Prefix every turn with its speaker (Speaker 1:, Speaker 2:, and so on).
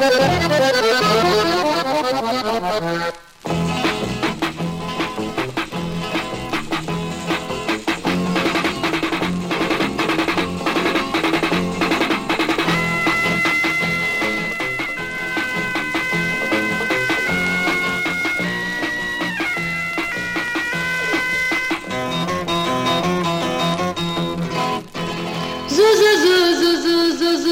Speaker 1: zo zo zo zo zo